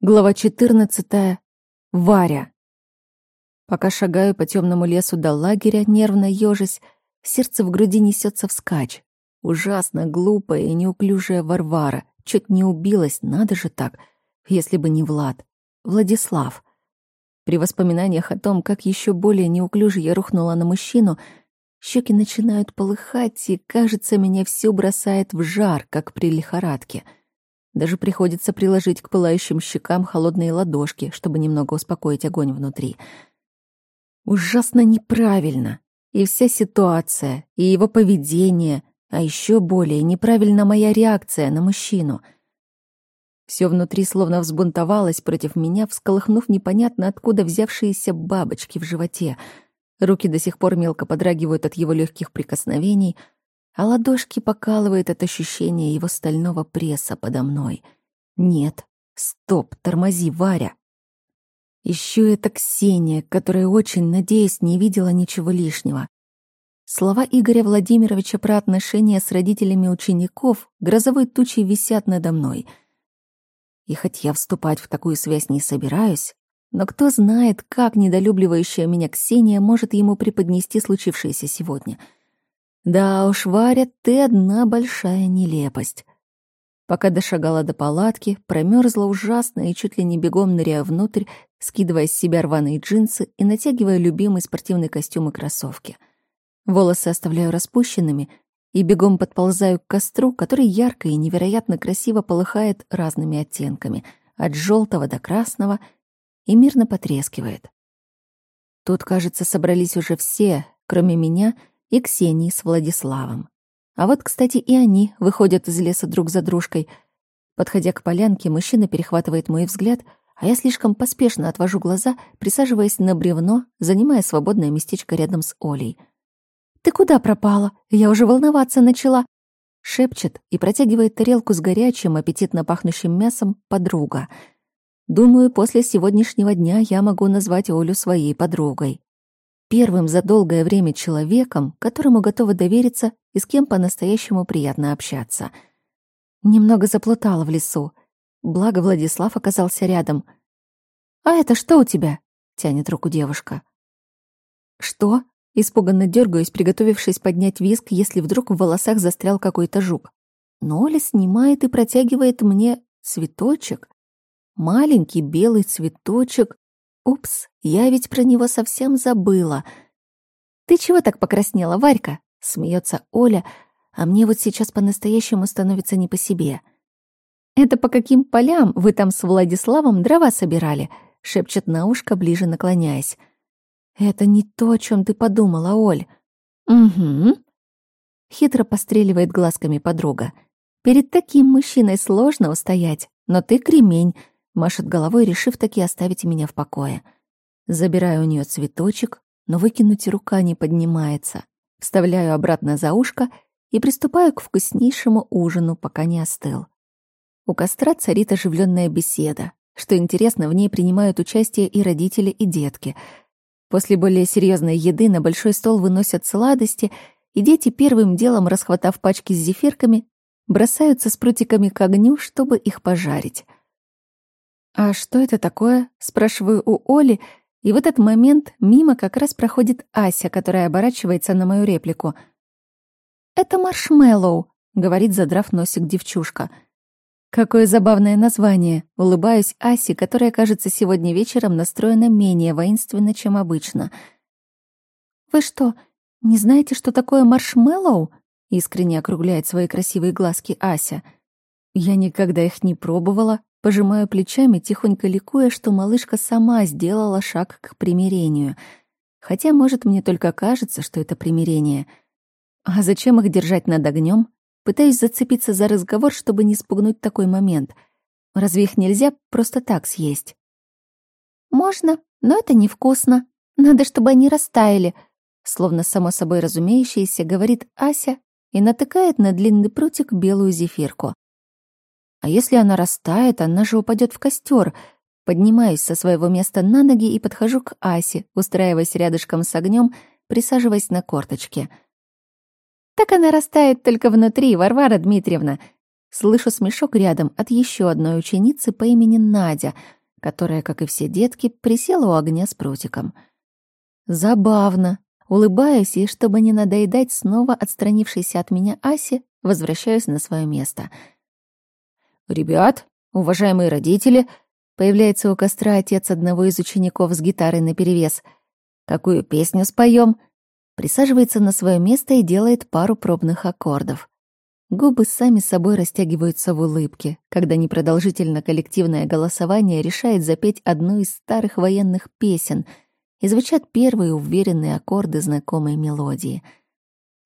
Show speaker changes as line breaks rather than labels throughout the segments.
Глава 14. Варя. Пока шагаю по темному лесу до лагеря, нервно ежась, сердце в груди несется вскачь. Ужасно глупая и неуклюжая Варвара. Чуть не убилась, надо же так. Если бы не Влад. Владислав. При воспоминаниях о том, как еще более неуклюже я рухнула на мужчину, щеки начинают полыхать, и, кажется, меня все бросает в жар, как при лихорадке — даже приходится приложить к пылающим щекам холодные ладошки, чтобы немного успокоить огонь внутри. Ужасно неправильно. И вся ситуация, и его поведение, а еще более неправильна моя реакция на мужчину. Все внутри словно взбунтовалось против меня, всколыхнув непонятно откуда взявшиеся бабочки в животе. Руки до сих пор мелко подрагивают от его легких прикосновений — а ладошки покалывает от ощущения его стального пресса подо мной. Нет, стоп, тормози, Варя. Еще это Ксения, которая очень, надеюсь, не видела ничего лишнего. Слова Игоря Владимировича про отношения с родителями учеников грозовой тучей висят надо мной. И хоть я вступать в такую связь не собираюсь, но кто знает, как недолюбливающая меня Ксения может ему преподнести случившееся сегодня — да уж, Варя, ты одна большая нелепость. Пока дошагала до палатки, промерзла ужасно и чуть ли не бегом ныряя внутрь, скидывая с себя рваные джинсы и натягивая любимый спортивный костюм и кроссовки. Волосы оставляю распущенными и бегом подползаю к костру, который ярко и невероятно красиво полыхает разными оттенками, от желтого до красного, и мирно потрескивает. Тут, кажется, собрались уже все, кроме меня — и Ксении с Владиславом. А вот, кстати, и они выходят из леса друг за дружкой. Подходя к полянке, мужчина перехватывает мой взгляд, а я слишком поспешно отвожу глаза, присаживаясь на бревно, занимая свободное местечко рядом с Олей. «Ты куда пропала? Я уже волноваться начала!» Шепчет и протягивает тарелку с горячим, аппетитно пахнущим мясом подруга. Думаю, после сегодняшнего дня я могу назвать Олю своей подругой первым за долгое время человеком, которому готова довериться и с кем по-настоящему приятно общаться. Немного заплутала в лесу. Благо Владислав оказался рядом. «А это что у тебя?» — тянет руку девушка. «Что?» — испуганно дергаюсь, приготовившись поднять виск, если вдруг в волосах застрял какой-то жук. Но Оля снимает и протягивает мне цветочек. Маленький белый цветочек Упс, я ведь про него совсем забыла. Ты чего так покраснела, Варька? Смеется Оля, а мне вот сейчас по-настоящему становится не по себе. Это по каким полям вы там с Владиславом дрова собирали? Шепчет на ушко, ближе наклоняясь. Это не то, о чем ты подумала, Оль. Угу. Хитро постреливает глазками подруга. Перед таким мужчиной сложно устоять, но ты кремень, машет головой, решив таки оставить меня в покое. Забираю у нее цветочек, но выкинуть рука не поднимается. Вставляю обратно за ушко и приступаю к вкуснейшему ужину, пока не остыл. У костра царит оживленная беседа. Что интересно, в ней принимают участие и родители, и детки. После более серьезной еды на большой стол выносят сладости, и дети первым делом, расхватав пачки с зефирками, бросаются с прутиками к огню, чтобы их пожарить. «А что это такое?» — спрашиваю у Оли, и в этот момент мимо как раз проходит Ася, которая оборачивается на мою реплику. «Это маршмеллоу», — говорит, задрав носик девчушка. «Какое забавное название!» — улыбаюсь Асе, которая, кажется, сегодня вечером настроена менее воинственно, чем обычно. «Вы что, не знаете, что такое маршмеллоу?» — искренне округляет свои красивые глазки Ася. «Я никогда их не пробовала», Пожимаю плечами, тихонько ликуя, что малышка сама сделала шаг к примирению. Хотя, может, мне только кажется, что это примирение. А зачем их держать над огнем? Пытаюсь зацепиться за разговор, чтобы не спугнуть такой момент. Разве их нельзя просто так съесть? «Можно, но это невкусно. Надо, чтобы они растаяли», словно само собой разумеющееся, говорит Ася и натыкает на длинный прутик белую зефирку. А если она растает, она же упадет в костер. Поднимаюсь со своего места на ноги и подхожу к Асе, устраиваясь рядышком с огнем, присаживаясь на корточки. «Так она растает только внутри, Варвара Дмитриевна», Слышу смешок рядом от еще одной ученицы по имени Надя, которая, как и все детки, присела у огня с прутиком. Забавно. Улыбаюсь, и, чтобы не надоедать снова отстранившейся от меня Асе, возвращаюсь на свое место. «Ребят, уважаемые родители!» Появляется у костра отец одного из учеников с гитарой наперевес. «Какую песню споем?» Присаживается на свое место и делает пару пробных аккордов. Губы сами собой растягиваются в улыбке, когда непродолжительно коллективное голосование решает запеть одну из старых военных песен, и звучат первые уверенные аккорды знакомой мелодии.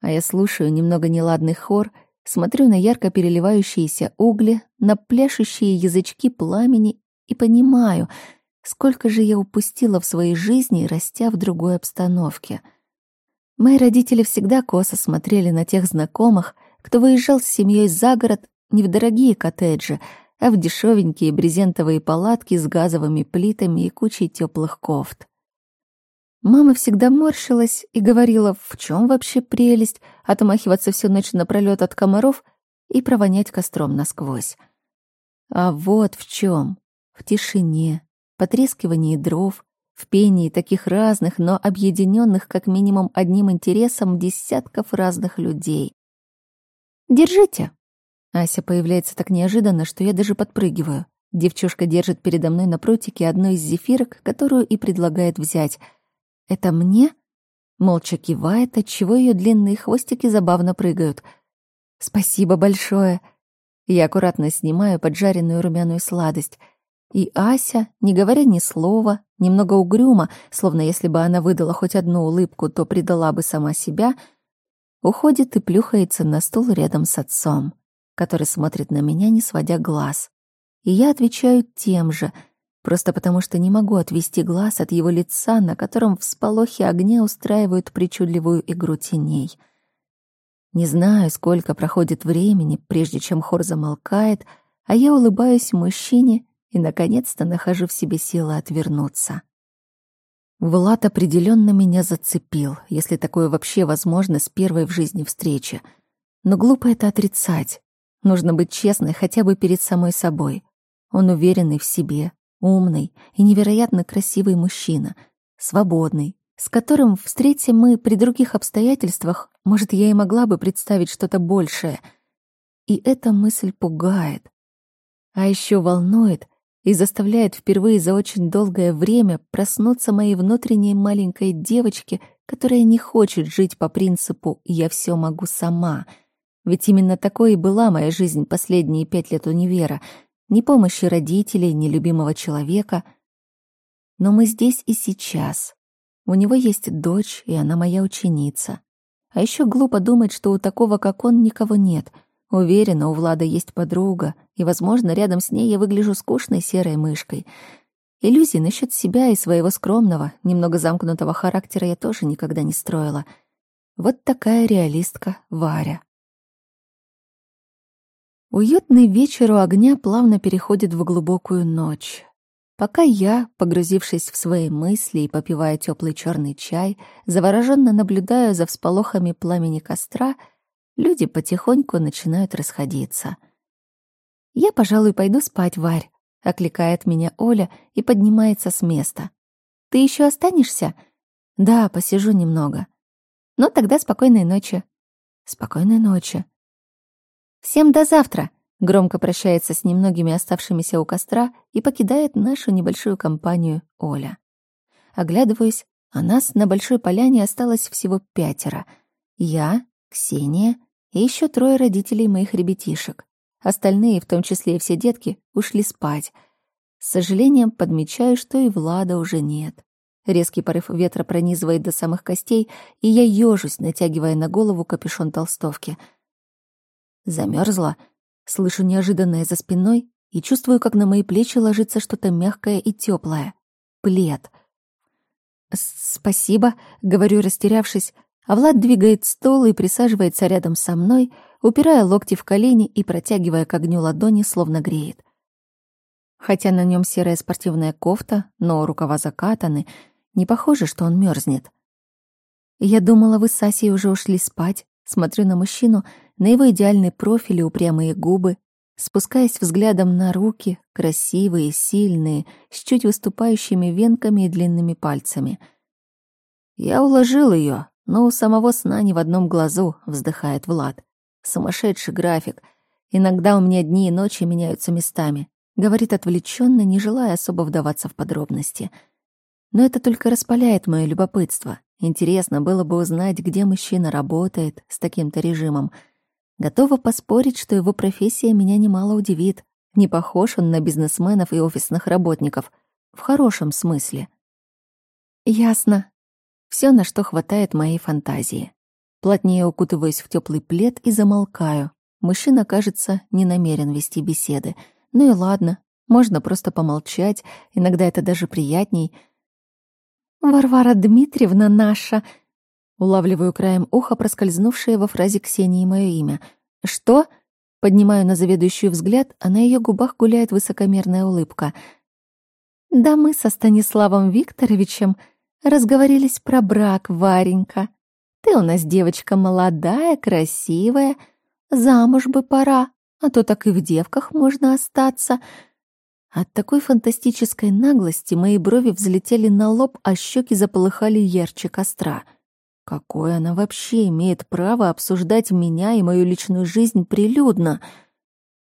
А я слушаю немного неладный хор, смотрю на ярко переливающиеся угли, на пляшущие язычки пламени и понимаю, сколько же я упустила в своей жизни, растя в другой обстановке. Мои родители всегда косо смотрели на тех знакомых, кто выезжал с семьей за город не в дорогие коттеджи, а в дешевенькие брезентовые палатки с газовыми плитами и кучей теплых кофт. Мама всегда морщилась и говорила, в чем вообще прелесть отмахиваться всю ночь напролёт от комаров и провонять костром насквозь. А вот в чем: в тишине, потрескивании дров, в пении таких разных, но объединенных как минимум одним интересом десятков разных людей. «Держите!» Ася появляется так неожиданно, что я даже подпрыгиваю. Девчушка держит передо мной на прутике одну из зефирок, которую и предлагает взять. «Это мне?» Молча кивает, отчего ее длинные хвостики забавно прыгают. «Спасибо большое!» Я аккуратно снимаю поджаренную румяную сладость. И Ася, не говоря ни слова, немного угрюмо, словно если бы она выдала хоть одну улыбку, то предала бы сама себя — уходит и плюхается на стул рядом с отцом, который смотрит на меня, не сводя глаз. И я отвечаю тем же, просто потому что не могу отвести глаз от его лица, на котором всполохи огня устраивают причудливую игру теней. Не знаю, сколько проходит времени, прежде чем хор замолкает, а я улыбаюсь мужчине и, наконец-то, нахожу в себе силы отвернуться. Влад определенно меня зацепил, если такое вообще возможно с первой в жизни встречи. Но глупо это отрицать. Нужно быть честной хотя бы перед самой собой. Он уверенный в себе, умный и невероятно красивый мужчина, свободный, с которым, встретим мы при других обстоятельствах, может, я и могла бы представить что-то большее. И эта мысль пугает. А еще волнует, и заставляет впервые за очень долгое время проснуться моей внутренней маленькой девочке, которая не хочет жить по принципу «я все могу сама». Ведь именно такой и была моя жизнь последние пять лет универа. Ни помощи родителей, ни любимого человека. Но мы здесь и сейчас. У него есть дочь, и она моя ученица. А еще глупо думать, что у такого, как он, никого нет — Уверена, у Влада есть подруга, и, возможно, рядом с ней я выгляжу скучной серой мышкой. Иллюзий насчет себя и своего скромного, немного замкнутого характера я тоже никогда не строила. Вот такая реалистка Варя. Уютный вечер у огня плавно переходит в глубокую ночь. Пока я, погрузившись в свои мысли и попивая теплый черный чай, завороженно наблюдаю за всполохами пламени костра — Люди потихоньку начинают расходиться. «Я, пожалуй, пойду спать, Варь», — окликает меня Оля и поднимается с места. «Ты еще останешься?» «Да, посижу немного». «Ну, тогда спокойной ночи». «Спокойной ночи». «Всем до завтра!» Громко прощается с немногими оставшимися у костра и покидает нашу небольшую компанию Оля. Оглядываюсь, а нас на большой поляне осталось всего пятеро. Я, Ксения и еще трое родителей моих ребятишек. Остальные, в том числе и все детки, ушли спать. С сожалением подмечаю, что и Влада уже нет. Резкий порыв ветра пронизывает до самых костей, и я ёжусь, натягивая на голову капюшон толстовки. Замерзла, слышу неожиданное за спиной и чувствую, как на мои плечи ложится что-то мягкое и теплое. Плед. «Спасибо», — говорю, растерявшись, а Влад двигает стол и присаживается рядом со мной, упирая локти в колени и протягивая к огню ладони, словно греет. Хотя на нем серая спортивная кофта, но рукава закатаны, не похоже, что он мерзнет. Я думала, вы с Асей уже ушли спать. Смотрю на мужчину, на его идеальный профиль и упрямые губы, спускаясь взглядом на руки, красивые, сильные, с чуть выступающими венками и длинными пальцами. «Я уложил ее, но у самого сна ни в одном глазу», — вздыхает Влад. «Сумасшедший график. Иногда у меня дни и ночи меняются местами», — говорит отвлеченно, не желая особо вдаваться в подробности. «Но это только распаляет мое любопытство. Интересно было бы узнать, где мужчина работает с таким-то режимом». Готова поспорить, что его профессия меня немало удивит. Не похож он на бизнесменов и офисных работников. В хорошем смысле. Ясно. Все, на что хватает моей фантазии. Плотнее укутываюсь в теплый плед и замолкаю. Мужчина, кажется, не намерен вести беседы. Ну и ладно, можно просто помолчать, иногда это даже приятней. «Варвара Дмитриевна наша!» Улавливаю краем уха проскользнувшее во фразе Ксении мое имя. «Что?» Поднимаю на заведующую взгляд, а на ее губах гуляет высокомерная улыбка. «Да мы со Станиславом Викторовичем разговорились про брак, Варенька. Ты у нас девочка молодая, красивая, замуж бы пора, а то так и в девках можно остаться». От такой фантастической наглости мои брови взлетели на лоб, а щеки заполыхали ярче костра — Какое она вообще имеет право обсуждать меня и мою личную жизнь прилюдно?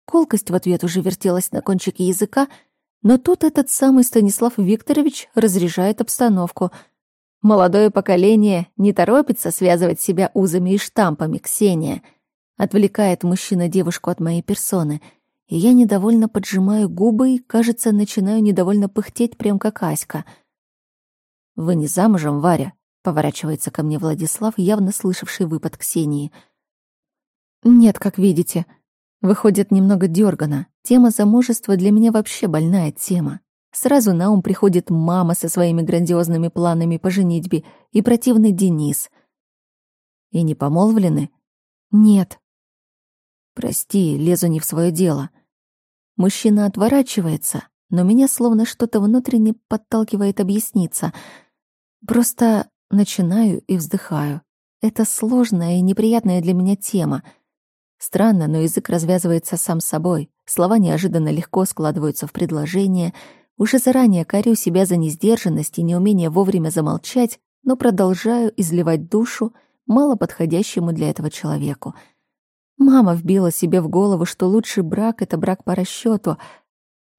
Колкость в ответ уже вертелась на кончике языка, но тут этот самый Станислав Викторович разряжает обстановку. Молодое поколение не торопится связывать себя узами и штампами, Ксения. Отвлекает мужчина девушку от моей персоны, и я недовольно поджимаю губы и, кажется, начинаю недовольно пыхтеть, прям как Аська. «Вы не замужем, Варя?» Поворачивается ко мне Владислав, явно слышавший выпад Ксении. «Нет, как видите. Выходит немного дёргано. Тема замужества для меня вообще больная тема. Сразу на ум приходит мама со своими грандиозными планами по женитьбе и противный Денис. И не помолвлены? Нет. Прости, лезу не в свое дело. Мужчина отворачивается, но меня словно что-то внутренне подталкивает объясниться. Просто Начинаю и вздыхаю. Это сложная и неприятная для меня тема. Странно, но язык развязывается сам собой. Слова неожиданно легко складываются в предложение. Уже заранее корю себя за несдержанность и неумение вовремя замолчать, но продолжаю изливать душу мало подходящему для этого человеку. Мама вбила себе в голову, что лучший брак — это брак по расчету,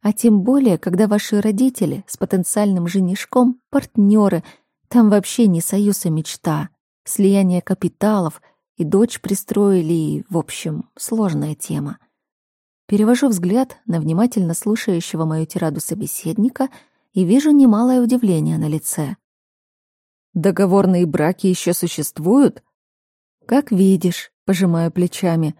а тем более, когда ваши родители с потенциальным женишком — партнеры — там вообще не союз, а мечта. Слияние капиталов, и дочь пристроили, и, в общем, сложная тема. Перевожу взгляд на внимательно слушающего мою тираду собеседника и вижу немалое удивление на лице. «Договорные браки еще существуют?» «Как видишь», — пожимаю плечами.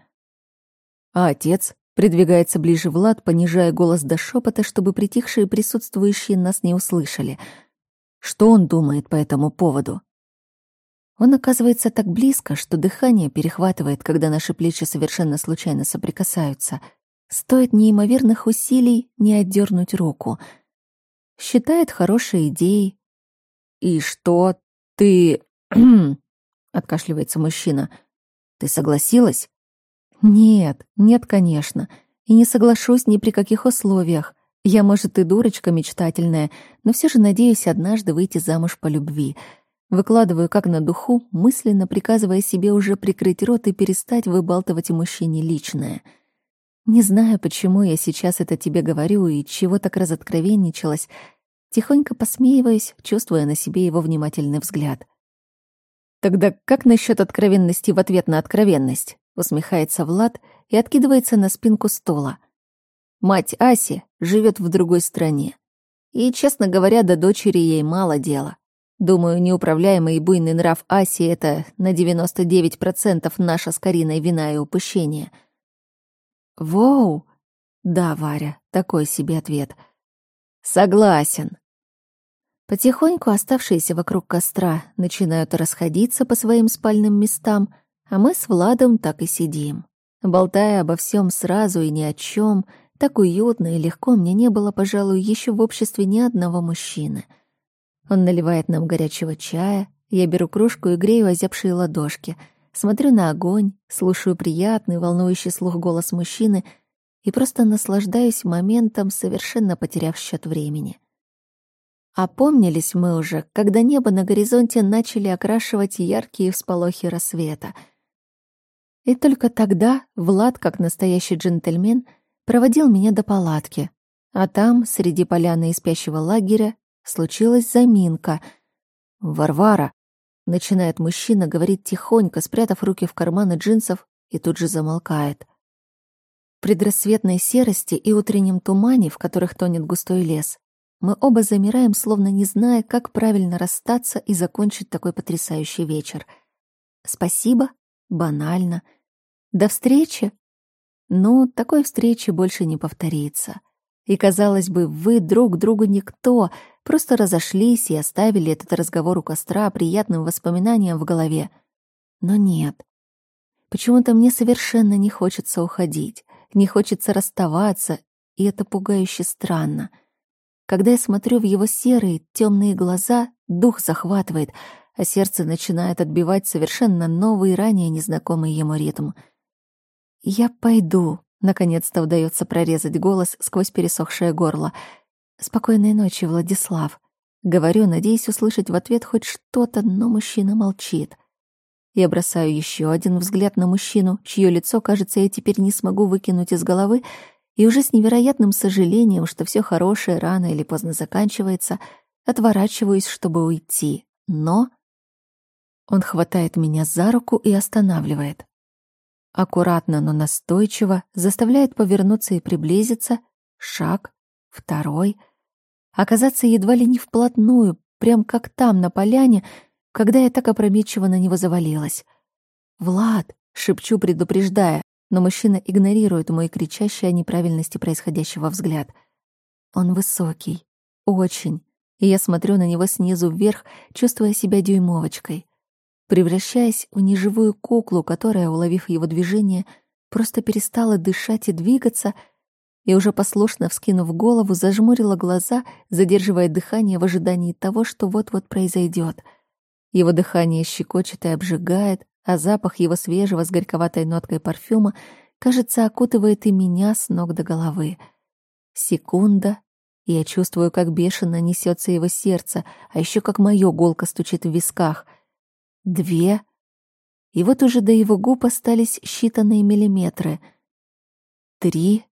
«А отец?» — придвигается ближе Влад, понижая голос до шепота, чтобы притихшие присутствующие нас не услышали — что он думает по этому поводу? Он оказывается так близко, что дыхание перехватывает, когда наши плечи совершенно случайно соприкасаются. Стоит неимоверных усилий не отдернуть руку. Считает хорошей идеей. «И что ты...» — откашливается мужчина. «Ты согласилась?» «Нет, нет, конечно. И не соглашусь ни при каких условиях. Я, может, и дурочка мечтательная, но все же надеюсь однажды выйти замуж по любви. Выкладываю как на духу, мысленно приказывая себе уже прикрыть рот и перестать выбалтывать мужчине личное. Не знаю, почему я сейчас это тебе говорю и чего так разоткровенничалась. Тихонько посмеиваюсь, чувствуя на себе его внимательный взгляд. «Тогда как насчет откровенности в ответ на откровенность?» усмехается Влад и откидывается на спинку стола — Мать Аси живет в другой стране. И, честно говоря, до дочери ей мало дела. Думаю, неуправляемый и буйный нрав Аси — это на 99% наша с Кариной вина и упущение. «Воу!» «Да, Варя, такой себе ответ». «Согласен». Потихоньку оставшиеся вокруг костра начинают расходиться по своим спальным местам, а мы с Владом так и сидим, болтая обо всем сразу и ни о чем, так уютно и легко мне не было, пожалуй, еще в обществе ни одного мужчины. Он наливает нам горячего чая, я беру кружку и грею озябшие ладошки, смотрю на огонь, слушаю приятный, волнующий слух голос мужчины и просто наслаждаюсь моментом, совершенно потеряв счет времени. Опомнились мы уже, когда небо на горизонте начали окрашивать яркие всполохи рассвета. И только тогда Влад, как настоящий джентльмен, проводил меня до палатки, а там, среди поляны и спящего лагеря, случилась заминка. «Варвара!» — начинает мужчина говорить тихонько, спрятав руки в карманы джинсов, и тут же замолкает. В предрассветной серости и утреннем тумане, в которых тонет густой лес, мы оба замираем, словно не зная, как правильно расстаться и закончить такой потрясающий вечер. Спасибо, банально. До встречи. Ну, такой встречи больше не повторится. И, казалось бы, вы друг другу никто, просто разошлись и оставили этот разговор у костра приятным воспоминанием в голове. Но нет. Почему-то мне совершенно не хочется уходить, не хочется расставаться, и это пугающе странно — когда я смотрю в его серые, темные глаза, дух захватывает, а сердце начинает отбивать совершенно новый, ранее незнакомый ему ритм. «Я пойду», — наконец-то удается прорезать голос сквозь пересохшее горло. «Спокойной ночи, Владислав». Говорю, надеясь услышать в ответ хоть что-то, но мужчина молчит. Я бросаю еще один взгляд на мужчину, чье лицо, кажется, я теперь не смогу выкинуть из головы, и уже с невероятным сожалением, что все хорошее рано или поздно заканчивается, отворачиваюсь, чтобы уйти. Но он хватает меня за руку и останавливает. Аккуратно, но настойчиво заставляет повернуться и приблизиться. Шаг, второй. Оказаться едва ли не вплотную, прям как там, на поляне, когда я так опрометчиво на него завалилась. «Влад!» — шепчу, предупреждая но мужчина игнорирует мой кричащий о неправильности происходящего взгляд. Он высокий, очень, и я смотрю на него снизу вверх, чувствуя себя дюймовочкой, превращаясь в неживую куклу, которая, уловив его движение, просто перестала дышать и двигаться, и уже послушно вскинув голову, зажмурила глаза, задерживая дыхание в ожидании того, что вот-вот произойдет. Его дыхание щекочет и обжигает, а запах его свежего с горьковатой ноткой парфюма, кажется, окутывает и меня с ног до головы. Секунда, и я чувствую, как бешено несется его сердце, а еще как мое голко стучит в висках. Две, и вот уже до его губ остались считанные миллиметры. Три,